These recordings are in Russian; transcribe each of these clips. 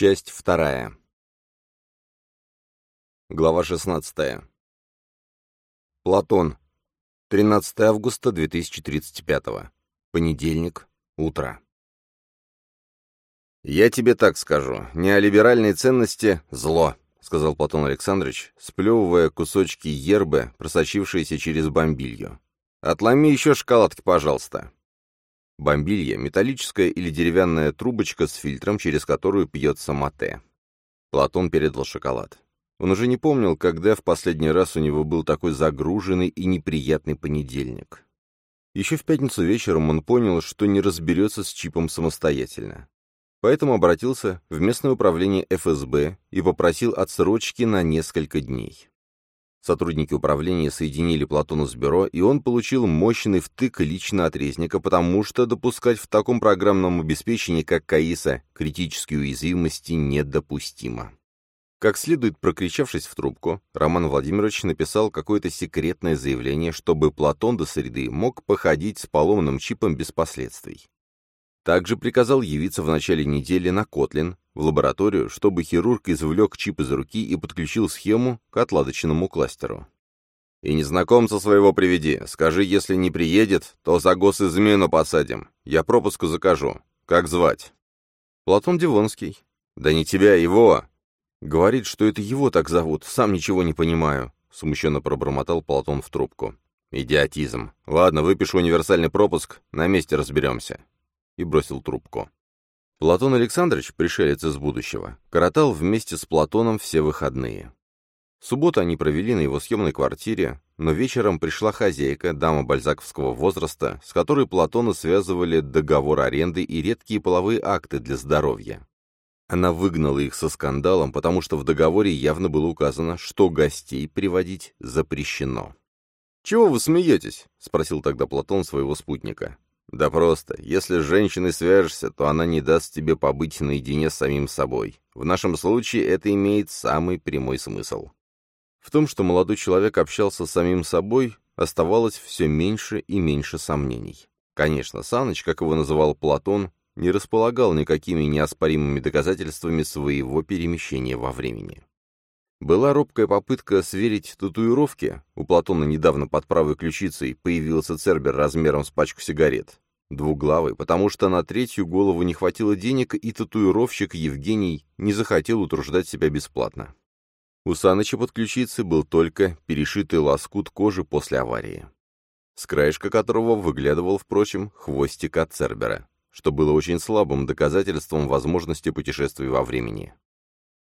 Часть вторая. Глава 16. Платон. 13 августа 2035. Понедельник. Утро. «Я тебе так скажу. Неолиберальные ценности — зло», — сказал Платон Александрович, сплевывая кусочки ербы, просочившиеся через бомбилью. «Отломи еще шоколадки, пожалуйста». Бомбилья — металлическая или деревянная трубочка с фильтром, через которую пьется мате. Платон передал шоколад. Он уже не помнил, когда в последний раз у него был такой загруженный и неприятный понедельник. Еще в пятницу вечером он понял, что не разберется с чипом самостоятельно. Поэтому обратился в местное управление ФСБ и попросил отсрочки на несколько дней. Сотрудники управления соединили Платона с бюро, и он получил мощный втык лично от резника, потому что допускать в таком программном обеспечении, как КАИСа, критические уязвимости недопустимо. Как следует прокричавшись в трубку, Роман Владимирович написал какое-то секретное заявление, чтобы Платон до среды мог походить с поломанным чипом без последствий. Также приказал явиться в начале недели на Котлин, в лабораторию, чтобы хирург извлек чип из руки и подключил схему к отладочному кластеру. «И незнакомца своего приведи. Скажи, если не приедет, то за госизмену посадим. Я пропуску закажу. Как звать?» «Платон Дивонский». «Да не тебя, его!» «Говорит, что это его так зовут. Сам ничего не понимаю», — смущенно пробормотал Платон в трубку. «Идиотизм. Ладно, выпишу универсальный пропуск, на месте разберемся». И бросил трубку. Платон Александрович, пришелец из будущего, коротал вместе с Платоном все выходные. Субботу они провели на его съемной квартире, но вечером пришла хозяйка, дама бальзаковского возраста, с которой Платона связывали договор аренды и редкие половые акты для здоровья. Она выгнала их со скандалом, потому что в договоре явно было указано, что гостей приводить запрещено. «Чего вы смеетесь?» — спросил тогда Платон своего спутника. Да просто, если с женщиной свяжешься, то она не даст тебе побыть наедине с самим собой. В нашем случае это имеет самый прямой смысл. В том, что молодой человек общался с самим собой, оставалось все меньше и меньше сомнений. Конечно, Саныч, как его называл Платон, не располагал никакими неоспоримыми доказательствами своего перемещения во времени. Была робкая попытка сверить татуировки. У Платона недавно под правой ключицей появился цербер размером с пачку сигарет. Двуглавый, потому что на третью голову не хватило денег, и татуировщик Евгений не захотел утруждать себя бесплатно. У Саныча под ключицей был только перешитый лоскут кожи после аварии, с краешка которого выглядывал, впрочем, хвостик от Цербера, что было очень слабым доказательством возможности путешествий во времени.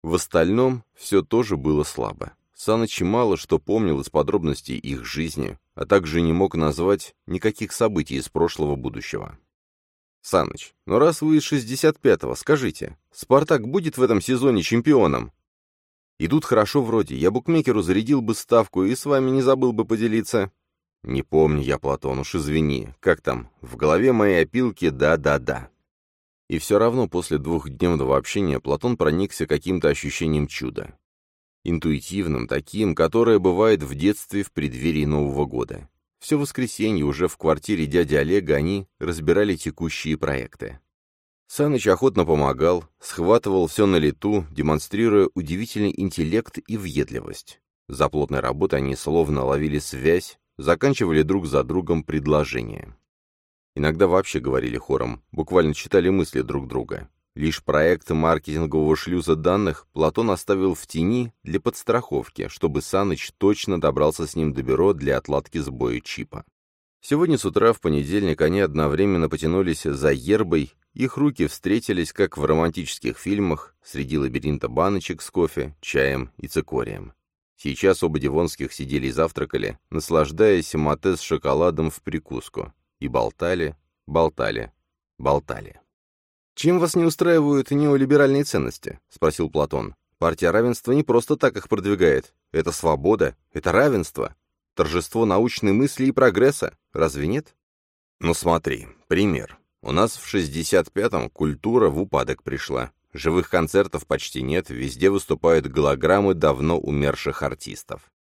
В остальном все тоже было слабо. Саныч мало что помнил из подробностей их жизни, а также не мог назвать никаких событий из прошлого будущего. «Саныч, ну раз вы из 65-го, скажите, «Спартак» будет в этом сезоне чемпионом?» «Идут хорошо вроде, я букмекеру зарядил бы ставку и с вами не забыл бы поделиться». «Не помню я, Платон, уж извини. Как там? В голове моей опилки да-да-да». И все равно после двухдневного общения Платон проникся каким-то ощущением чуда. Интуитивным, таким, которое бывает в детстве в преддверии Нового года. Все воскресенье уже в квартире дяди Олега они разбирали текущие проекты. Саныч охотно помогал, схватывал все на лету, демонстрируя удивительный интеллект и въедливость. За плотной работой они словно ловили связь, заканчивали друг за другом предложения. Иногда вообще говорили хором, буквально читали мысли друг друга. Лишь проект маркетингового шлюза данных Платон оставил в тени для подстраховки, чтобы Саныч точно добрался с ним до бюро для отладки сбоя чипа. Сегодня с утра в понедельник они одновременно потянулись за ербой, их руки встретились, как в романтических фильмах, среди лабиринта баночек с кофе, чаем и цикорием. Сейчас оба Дивонских сидели и завтракали, наслаждаясь мате с шоколадом в прикуску. И болтали, болтали, болтали. «Чем вас не устраивают неолиберальные ценности?» — спросил Платон. «Партия равенства не просто так их продвигает. Это свобода, это равенство, торжество научной мысли и прогресса. Разве нет?» «Ну смотри, пример. У нас в 65-м культура в упадок пришла. Живых концертов почти нет, везде выступают голограммы давно умерших артистов.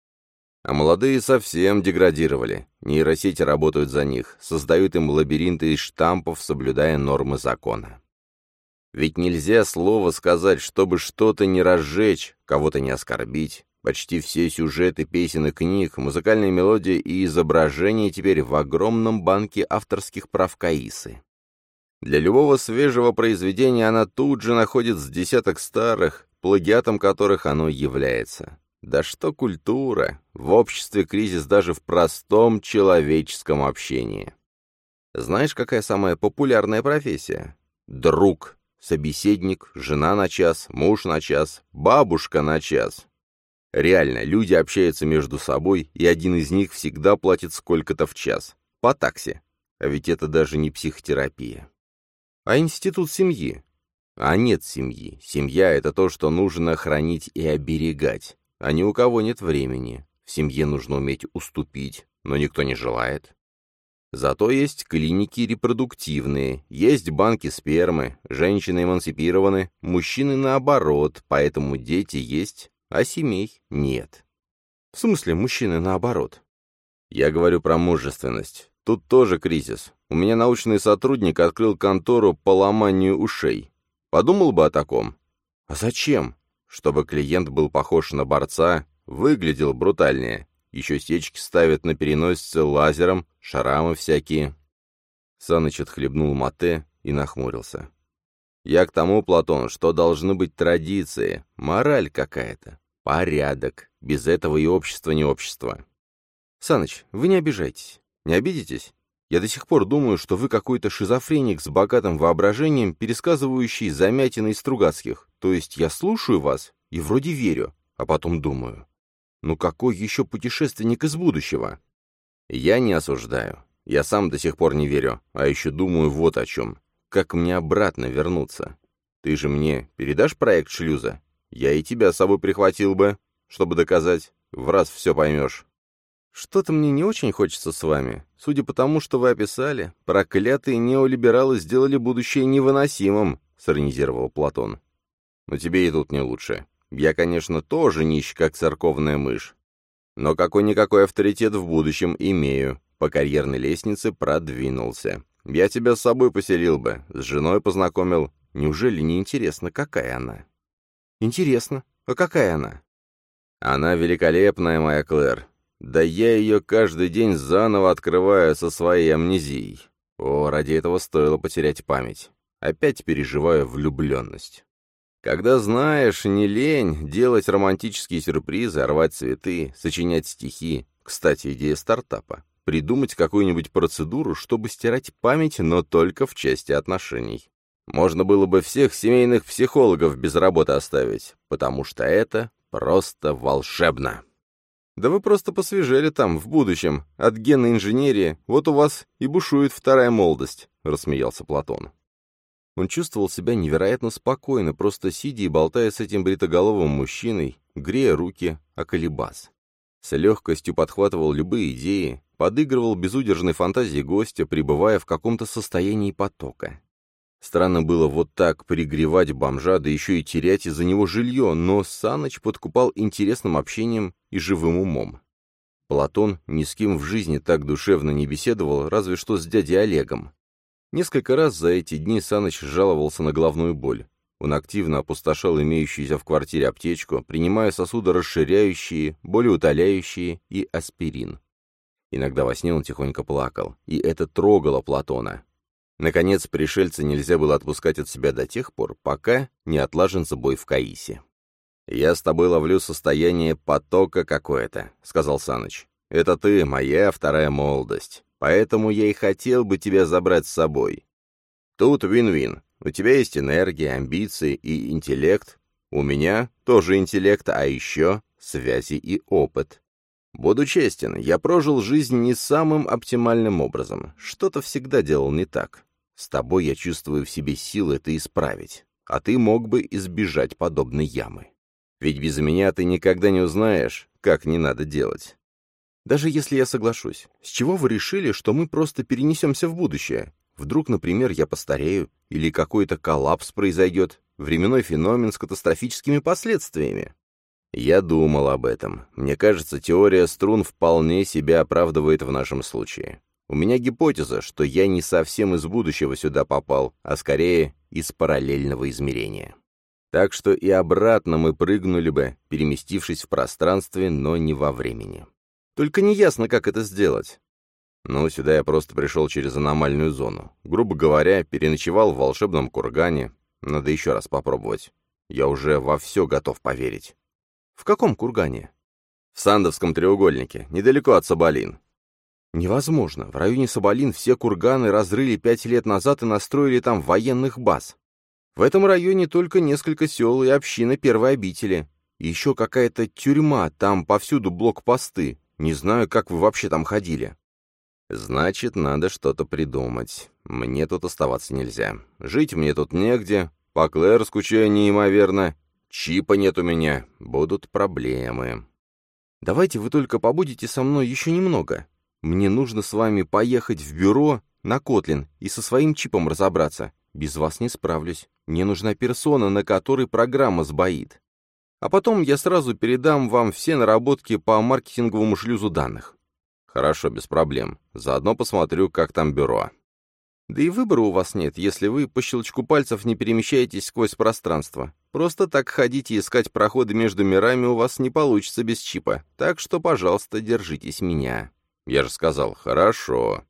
А молодые совсем деградировали. Нейросети работают за них, создают им лабиринты из штампов, соблюдая нормы закона. Ведь нельзя слово сказать, чтобы что-то не разжечь, кого-то не оскорбить. Почти все сюжеты песен и книг, музыкальные мелодии и изображения теперь в огромном банке авторских прав Каисы. Для любого свежего произведения она тут же находит с десяток старых, плагиатом которых оно является. Да что культура! В обществе кризис даже в простом человеческом общении. Знаешь, какая самая популярная профессия? Друг. Собеседник, жена на час, муж на час, бабушка на час. Реально, люди общаются между собой, и один из них всегда платит сколько-то в час. По такси. А ведь это даже не психотерапия. А институт семьи? А нет семьи. Семья — это то, что нужно хранить и оберегать. А ни у кого нет времени. В семье нужно уметь уступить, но никто не желает. Зато есть клиники репродуктивные, есть банки спермы, женщины эмансипированы, мужчины наоборот, поэтому дети есть, а семей нет. В смысле, мужчины наоборот? Я говорю про мужественность. Тут тоже кризис. У меня научный сотрудник открыл контору по ломанию ушей. Подумал бы о таком. А зачем? Чтобы клиент был похож на борца, выглядел брутальнее. Еще сечки ставят на переносице лазером, шарамы всякие. Саныч отхлебнул мате и нахмурился. Я к тому, Платон, что должны быть традиции, мораль какая-то, порядок. Без этого и общество не общество. Саныч, вы не обижайтесь. Не обидитесь? Я до сих пор думаю, что вы какой-то шизофреник с богатым воображением, пересказывающий замятины из Стругацких. То есть я слушаю вас и вроде верю, а потом думаю. Ну какой еще путешественник из будущего? Я не осуждаю. Я сам до сих пор не верю, а еще думаю вот о чем. Как мне обратно вернуться? Ты же мне передашь проект шлюза? Я и тебя с собой прихватил бы, чтобы доказать. В раз все поймешь. «Что-то мне не очень хочется с вами. Судя по тому, что вы описали, проклятые неолибералы сделали будущее невыносимым», — сиронизировал Платон. «Но тебе и тут не лучше. Я, конечно, тоже нищ, как церковная мышь. Но какой-никакой авторитет в будущем имею. По карьерной лестнице продвинулся. Я тебя с собой поселил бы, с женой познакомил. Неужели не интересно, какая она?» «Интересно. А какая она?» «Она великолепная, моя Клэр. Да я ее каждый день заново открываю со своей амнезией. О, ради этого стоило потерять память. Опять переживаю влюбленность. Когда знаешь, не лень делать романтические сюрпризы, рвать цветы, сочинять стихи. Кстати, идея стартапа. Придумать какую-нибудь процедуру, чтобы стирать память, но только в части отношений. Можно было бы всех семейных психологов без работы оставить, потому что это просто волшебно. Да вы просто посвежели там, в будущем. От генной инженерии вот у вас и бушует вторая молодость», — рассмеялся Платон. Он чувствовал себя невероятно спокойно, просто сидя и болтая с этим бритоголовым мужчиной, грея руки о колебас. С легкостью подхватывал любые идеи, подыгрывал безудержной фантазии гостя, пребывая в каком-то состоянии потока. Странно было вот так пригревать бомжа, да еще и терять из-за него жилье, но Саныч подкупал интересным общением и живым умом. Платон ни с кем в жизни так душевно не беседовал, разве что с дядей Олегом. Несколько раз за эти дни Саныч жаловался на головную боль. Он активно опустошал имеющуюся в квартире аптечку, принимая сосуды расширяющие, болеутоляющие и аспирин. Иногда во сне он тихонько плакал, и это трогало Платона. Наконец, пришельца нельзя было отпускать от себя до тех пор, пока не отлажен забой в Каисе. «Я с тобой ловлю состояние потока какое-то», — сказал Саныч. «Это ты, моя вторая молодость. Поэтому я и хотел бы тебя забрать с собой. Тут вин-вин. У тебя есть энергия, амбиции и интеллект. У меня тоже интеллект, а еще связи и опыт. Буду честен, я прожил жизнь не самым оптимальным образом. Что-то всегда делал не так. С тобой я чувствую в себе силы это исправить, а ты мог бы избежать подобной ямы. Ведь без меня ты никогда не узнаешь, как не надо делать. Даже если я соглашусь, с чего вы решили, что мы просто перенесемся в будущее? Вдруг, например, я постарею, или какой-то коллапс произойдет, временной феномен с катастрофическими последствиями? Я думал об этом. Мне кажется, теория струн вполне себя оправдывает в нашем случае. У меня гипотеза, что я не совсем из будущего сюда попал, а скорее из параллельного измерения. Так что и обратно мы прыгнули бы, переместившись в пространстве, но не во времени. Только неясно, как это сделать. Ну, сюда я просто пришел через аномальную зону. Грубо говоря, переночевал в волшебном кургане. Надо еще раз попробовать. Я уже во все готов поверить. В каком кургане? В Сандовском треугольнике, недалеко от Соболин. Невозможно. В районе Соболин все курганы разрыли пять лет назад и настроили там военных баз. В этом районе только несколько сел и община первой обители. И еще какая-то тюрьма, там повсюду блокпосты. Не знаю, как вы вообще там ходили. Значит, надо что-то придумать. Мне тут оставаться нельзя. Жить мне тут негде. По Клэр скучаю неимоверно. Чипа нет у меня. Будут проблемы. Давайте вы только побудете со мной еще немного. Мне нужно с вами поехать в бюро на Котлин и со своим чипом разобраться. Без вас не справлюсь. Мне нужна персона, на которой программа сбоит. А потом я сразу передам вам все наработки по маркетинговому шлюзу данных. Хорошо, без проблем. Заодно посмотрю, как там бюро. Да и выбора у вас нет, если вы по щелчку пальцев не перемещаетесь сквозь пространство. Просто так ходить и искать проходы между мирами у вас не получится без чипа. Так что, пожалуйста, держитесь меня. Я же сказал, хорошо.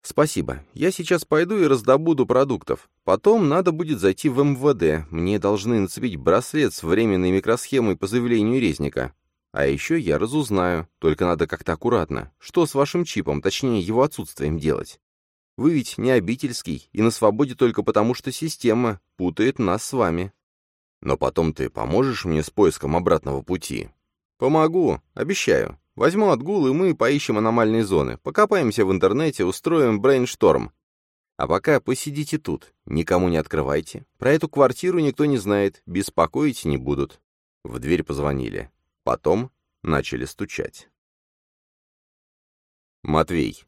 Спасибо. Я сейчас пойду и раздобуду продуктов. Потом надо будет зайти в МВД. Мне должны нацепить браслет с временной микросхемой по заявлению резника. А еще я разузнаю, только надо как-то аккуратно, что с вашим чипом, точнее его отсутствием делать. Вы ведь не обительский и на свободе только потому, что система путает нас с вами. Но потом ты поможешь мне с поиском обратного пути? Помогу, обещаю. Возьму отгул, и мы поищем аномальные зоны, покопаемся в интернете, устроим брейншторм. А пока посидите тут, никому не открывайте. Про эту квартиру никто не знает, беспокоить не будут. В дверь позвонили. Потом начали стучать. Матвей.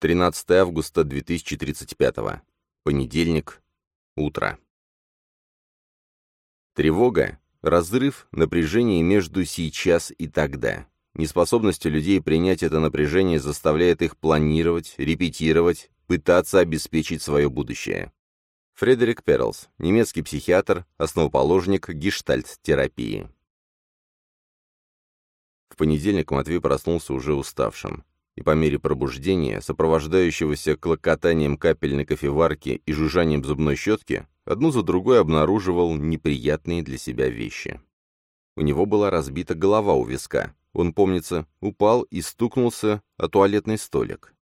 13 августа 2035. Понедельник. Утро. Тревога, разрыв, напряжение между сейчас и тогда. Неспособность людей принять это напряжение заставляет их планировать, репетировать, пытаться обеспечить свое будущее. Фредерик Перлс, немецкий психиатр, основоположник гештальт-терапии понедельник Матвей проснулся уже уставшим, и по мере пробуждения, сопровождающегося клокотанием капельной кофеварки и жужжанием зубной щетки, одну за другой обнаруживал неприятные для себя вещи. У него была разбита голова у виска. Он, помнится, упал и стукнулся о туалетный столик.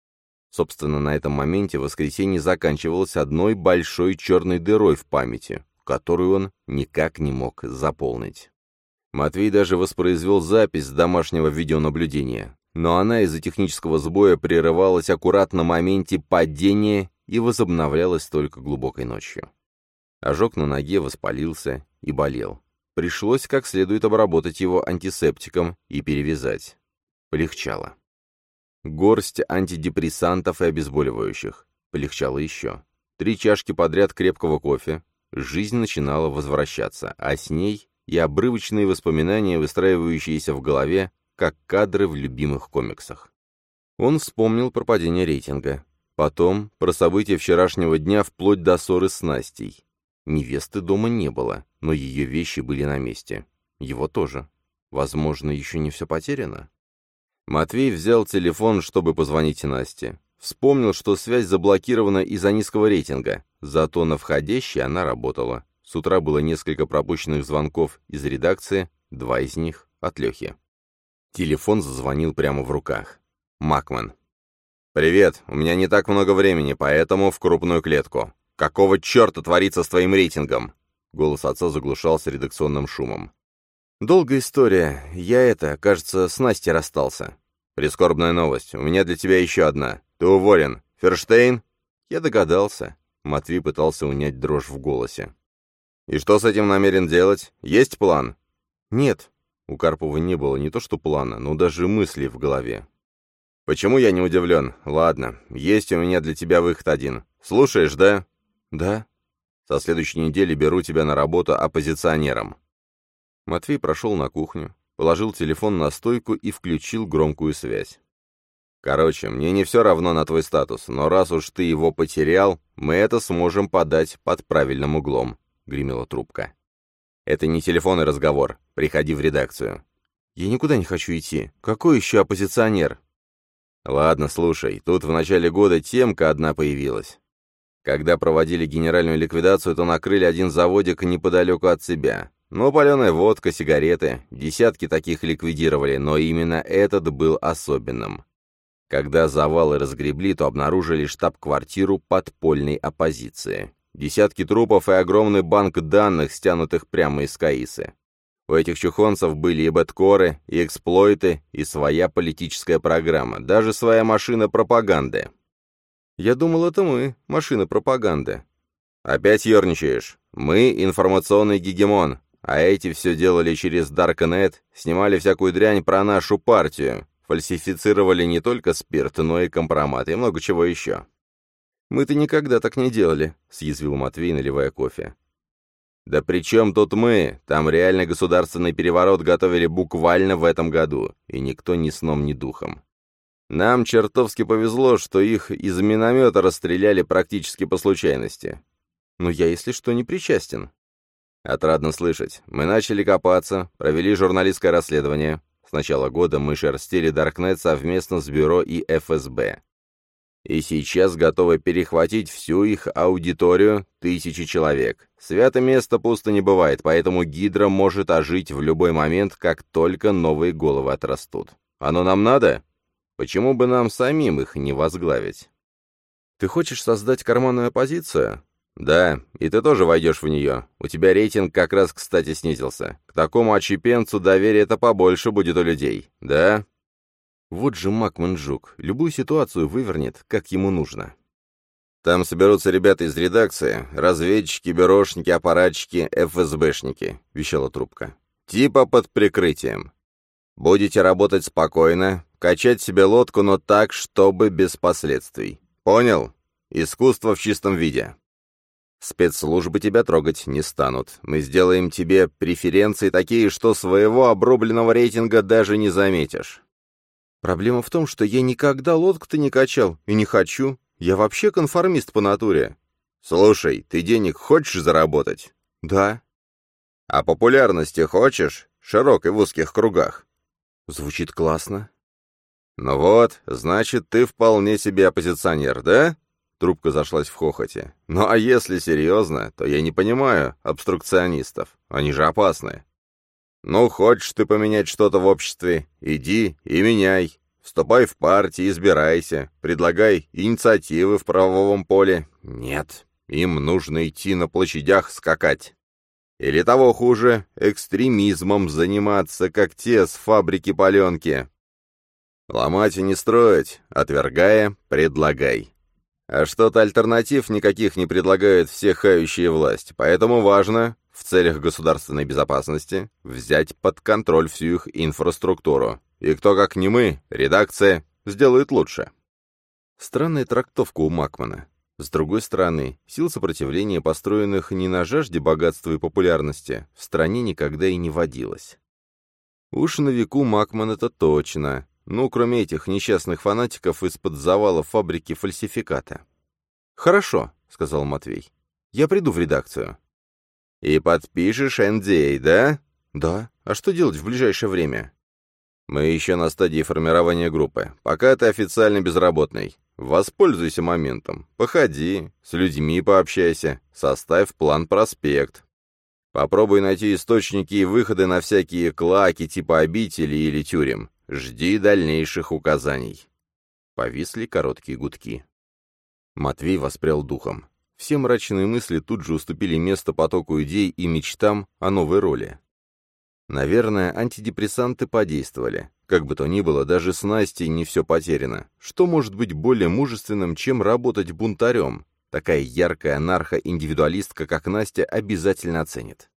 Собственно, на этом моменте воскресенье заканчивалось одной большой черной дырой в памяти, которую он никак не мог заполнить. Матвей даже воспроизвел запись с домашнего видеонаблюдения, но она из-за технического сбоя прерывалась аккуратно на моменте падения и возобновлялась только глубокой ночью. Ожог на ноге воспалился и болел. Пришлось как следует обработать его антисептиком и перевязать. Полегчало. Горсть антидепрессантов и обезболивающих. Полегчало еще. Три чашки подряд крепкого кофе. Жизнь начинала возвращаться, а с ней и обрывочные воспоминания, выстраивающиеся в голове, как кадры в любимых комиксах. Он вспомнил про падение рейтинга. Потом про события вчерашнего дня вплоть до ссоры с Настей. Невесты дома не было, но ее вещи были на месте. Его тоже. Возможно, еще не все потеряно? Матвей взял телефон, чтобы позвонить Насте. Вспомнил, что связь заблокирована из-за низкого рейтинга, зато на входящей она работала. С утра было несколько пропущенных звонков из редакции, два из них от Лехи. Телефон зазвонил прямо в руках. Макман. «Привет, у меня не так много времени, поэтому в крупную клетку. Какого черта творится с твоим рейтингом?» Голос отца заглушался редакционным шумом. «Долгая история. Я это, кажется, с Настей расстался». «Прискорбная новость. У меня для тебя еще одна. Ты уволен. Ферштейн?» Я догадался. Матвей пытался унять дрожь в голосе. «И что с этим намерен делать? Есть план?» «Нет». У Карпова не было не то что плана, но даже мыслей в голове. «Почему я не удивлен? Ладно, есть у меня для тебя выход один. Слушаешь, да?» «Да». «Со следующей недели беру тебя на работу оппозиционером». Матвей прошел на кухню, положил телефон на стойку и включил громкую связь. Короче, мне не все равно на твой статус, но раз уж ты его потерял, мы это сможем подать под правильным углом», — гремела трубка. «Это не телефонный разговор. Приходи в редакцию». «Я никуда не хочу идти. Какой еще оппозиционер?» «Ладно, слушай, тут в начале года темка одна появилась. Когда проводили генеральную ликвидацию, то накрыли один заводик неподалеку от себя. Ну, паленая водка, сигареты, десятки таких ликвидировали, но именно этот был особенным. Когда завалы разгребли, то обнаружили штаб-квартиру подпольной оппозиции. Десятки трупов и огромный банк данных, стянутых прямо из Каисы. У этих чухонцев были и бэткоры, и эксплойты, и своя политическая программа, даже своя машина пропаганды. Я думал, это мы, машина пропаганды. Опять ерничаешь. Мы — информационный гегемон, а эти все делали через Даркнет, снимали всякую дрянь про нашу партию, фальсифицировали не только спирт, но и компромат, и много чего еще. «Мы-то никогда так не делали», — съязвил Матвей, наливая кофе. «Да при чем тут мы? Там реально государственный переворот готовили буквально в этом году, и никто ни сном, ни духом. Нам чертовски повезло, что их из миномета расстреляли практически по случайности. Но я, если что, не причастен. Отрадно слышать. Мы начали копаться, провели журналистское расследование. С начала года мы шерстили Даркнет совместно с бюро и ФСБ. И сейчас готовы перехватить всю их аудиторию, тысячи человек. Свято место пусто не бывает, поэтому Гидра может ожить в любой момент, как только новые головы отрастут. Оно нам надо? Почему бы нам самим их не возглавить? Ты хочешь создать карманную оппозицию? Да, и ты тоже войдешь в нее. У тебя рейтинг как раз, кстати, снизился. К такому отщепенцу доверия-то побольше будет у людей, да? Вот же Макман Жук, любую ситуацию вывернет, как ему нужно. Там соберутся ребята из редакции, разведчики, бюрошники, аппаратчики, ФСБшники, вещала трубка. Типа под прикрытием. Будете работать спокойно, качать себе лодку, но так, чтобы без последствий. Понял? Искусство в чистом виде. Спецслужбы тебя трогать не станут. Мы сделаем тебе преференции такие, что своего обрубленного рейтинга даже не заметишь. Проблема в том, что я никогда лодку-то не качал и не хочу. Я вообще конформист по натуре. Слушай, ты денег хочешь заработать? Да. А популярности хочешь? Широкой в узких кругах. Звучит классно. Ну вот, значит, ты вполне себе оппозиционер, да? Трубка зашлась в хохоте. Ну а если серьезно, то я не понимаю обструкционистов. Они же опасны. Ну, хочешь ты поменять что-то в обществе, иди и меняй. Вступай в партии, избирайся, предлагай инициативы в правовом поле. Нет, им нужно идти на площадях скакать. Или того хуже, экстремизмом заниматься, как те с фабрики паленки. Ломать и не строить, отвергая, предлагай. А что-то альтернатив никаких не предлагают все хающие власть, поэтому важно, в целях государственной безопасности, взять под контроль всю их инфраструктуру. И кто, как не мы, редакция, сделает лучше. Странная трактовка у Макмана. С другой стороны, сил сопротивления, построенных не на жажде богатства и популярности, в стране никогда и не водилось. Уж на веку Макман это точно, ну, кроме этих несчастных фанатиков из-под завала фабрики фальсификата. «Хорошо», — сказал Матвей. «Я приду в редакцию». «И подпишешь NDA, да?» «Да. А что делать в ближайшее время?» «Мы еще на стадии формирования группы. Пока ты официально безработный. Воспользуйся моментом. Походи, с людьми пообщайся, составь план-проспект. Попробуй найти источники и выходы на всякие клаки типа обители или тюрем. Жди дальнейших указаний. Повисли короткие гудки. Матвей воспрял духом. Все мрачные мысли тут же уступили место потоку идей и мечтам о новой роли. Наверное, антидепрессанты подействовали. Как бы то ни было, даже с Настей не все потеряно. Что может быть более мужественным, чем работать бунтарем? Такая яркая анархо-индивидуалистка, как Настя, обязательно оценит.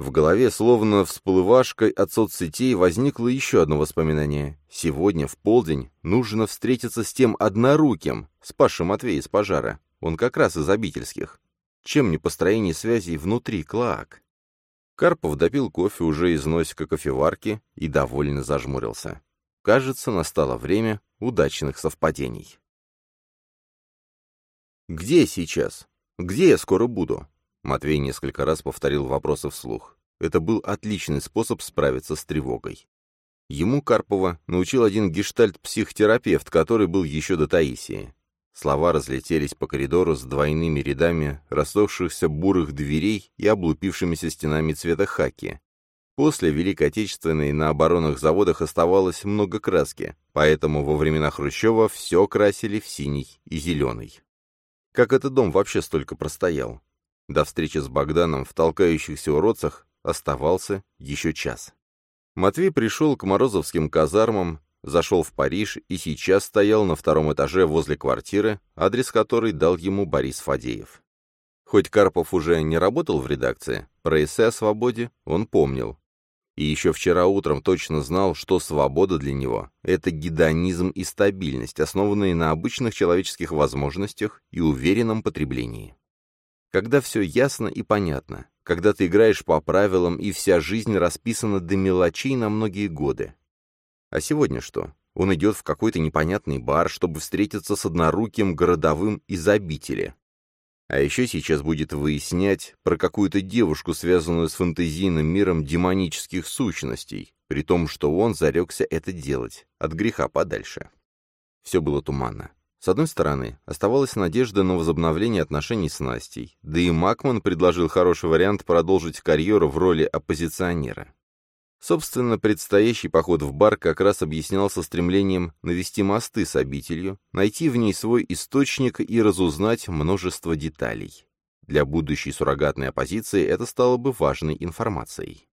В голове, словно всплывашкой от соцсетей, возникло еще одно воспоминание. Сегодня, в полдень, нужно встретиться с тем одноруким, спасшим Матвея из пожара. Он как раз из обительских. Чем не построение связей внутри Клаак? Карпов допил кофе уже из носика кофеварки и довольно зажмурился. Кажется, настало время удачных совпадений. «Где сейчас? Где я скоро буду?» Матвей несколько раз повторил вопросы вслух. Это был отличный способ справиться с тревогой. Ему Карпова научил один гештальт-психотерапевт, который был еще до Таисии. Слова разлетелись по коридору с двойными рядами рассохшихся бурых дверей и облупившимися стенами цвета хаки. После Великой Отечественной на оборонных заводах оставалось много краски, поэтому во времена Хрущева все красили в синий и зеленый. Как этот дом вообще столько простоял? До встречи с Богданом в толкающихся уродцах оставался еще час. Матвей пришел к Морозовским казармам, зашел в Париж и сейчас стоял на втором этаже возле квартиры, адрес которой дал ему Борис Фадеев. Хоть Карпов уже не работал в редакции, про эссе о свободе он помнил. И еще вчера утром точно знал, что свобода для него — это гедонизм и стабильность, основанные на обычных человеческих возможностях и уверенном потреблении. Когда все ясно и понятно, когда ты играешь по правилам и вся жизнь расписана до мелочей на многие годы, а сегодня что? Он идет в какой-то непонятный бар, чтобы встретиться с одноруким городовым из обители. А еще сейчас будет выяснять про какую-то девушку, связанную с фантазийным миром демонических сущностей, при том, что он зарекся это делать, от греха подальше. Все было туманно. С одной стороны, оставалась надежда на возобновление отношений с Настей, да и Макман предложил хороший вариант продолжить карьеру в роли оппозиционера. Собственно, предстоящий поход в бар как раз объяснялся стремлением навести мосты с обителью, найти в ней свой источник и разузнать множество деталей. Для будущей суррогатной оппозиции это стало бы важной информацией.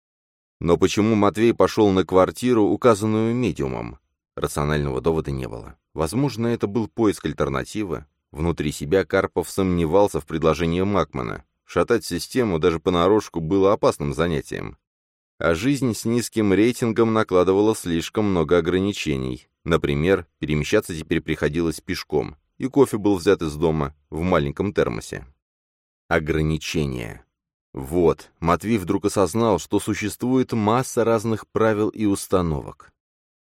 Но почему Матвей пошел на квартиру, указанную медиумом? Рационального довода не было. Возможно, это был поиск альтернативы. Внутри себя Карпов сомневался в предложении Макмана. Шатать систему даже понарошку было опасным занятием а жизнь с низким рейтингом накладывала слишком много ограничений. Например, перемещаться теперь приходилось пешком, и кофе был взят из дома в маленьком термосе. Ограничения. Вот, Матвей вдруг осознал, что существует масса разных правил и установок.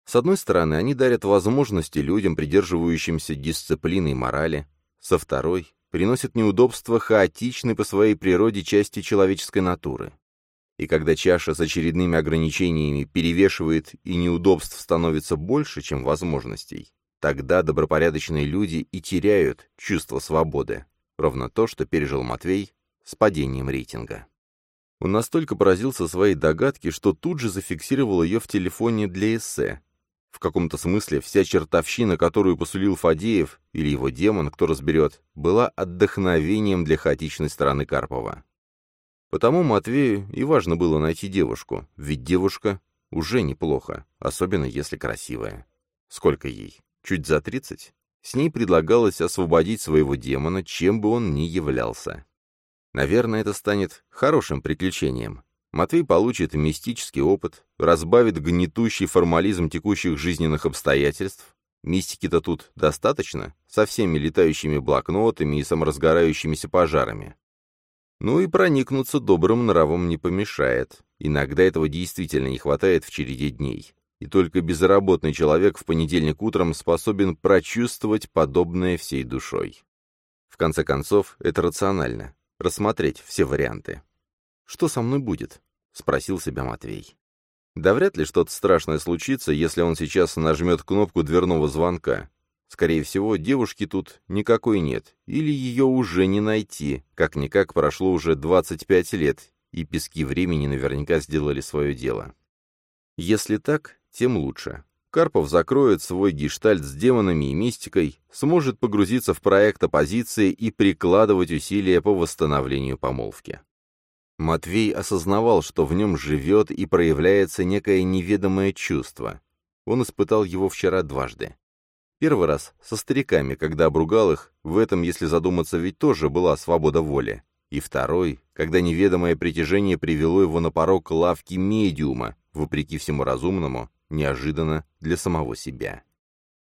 С одной стороны, они дарят возможности людям, придерживающимся дисциплины и морали, со второй — приносят неудобства хаотичной по своей природе части человеческой натуры. И когда чаша с очередными ограничениями перевешивает и неудобств становится больше, чем возможностей, тогда добропорядочные люди и теряют чувство свободы. Ровно то, что пережил Матвей с падением рейтинга. Он настолько поразился своей догадке, что тут же зафиксировал ее в телефоне для эссе. В каком-то смысле вся чертовщина, которую посулил Фадеев, или его демон, кто разберет, была отдохновением для хаотичной стороны Карпова. Потому Матвею и важно было найти девушку, ведь девушка уже неплохо, особенно если красивая. Сколько ей? Чуть за тридцать? С ней предлагалось освободить своего демона, чем бы он ни являлся. Наверное, это станет хорошим приключением. Матвей получит мистический опыт, разбавит гнетущий формализм текущих жизненных обстоятельств. Мистики-то тут достаточно, со всеми летающими блокнотами и саморазгорающимися пожарами. Ну и проникнуться добрым нравом не помешает. Иногда этого действительно не хватает в череде дней. И только безработный человек в понедельник утром способен прочувствовать подобное всей душой. В конце концов, это рационально. Рассмотреть все варианты. «Что со мной будет?» — спросил себя Матвей. Да вряд ли что-то страшное случится, если он сейчас нажмет кнопку дверного звонка. Скорее всего, девушки тут никакой нет, или ее уже не найти, как-никак прошло уже 25 лет, и пески времени наверняка сделали свое дело. Если так, тем лучше. Карпов закроет свой гештальт с демонами и мистикой, сможет погрузиться в проект оппозиции и прикладывать усилия по восстановлению помолвки. Матвей осознавал, что в нем живет и проявляется некое неведомое чувство. Он испытал его вчера дважды. Первый раз со стариками, когда обругал их, в этом, если задуматься, ведь тоже была свобода воли. И второй, когда неведомое притяжение привело его на порог лавки медиума, вопреки всему разумному, неожиданно для самого себя.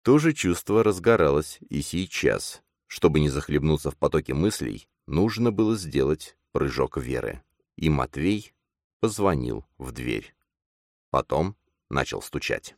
То же чувство разгоралось и сейчас. Чтобы не захлебнуться в потоке мыслей, нужно было сделать прыжок веры. И Матвей позвонил в дверь. Потом начал стучать.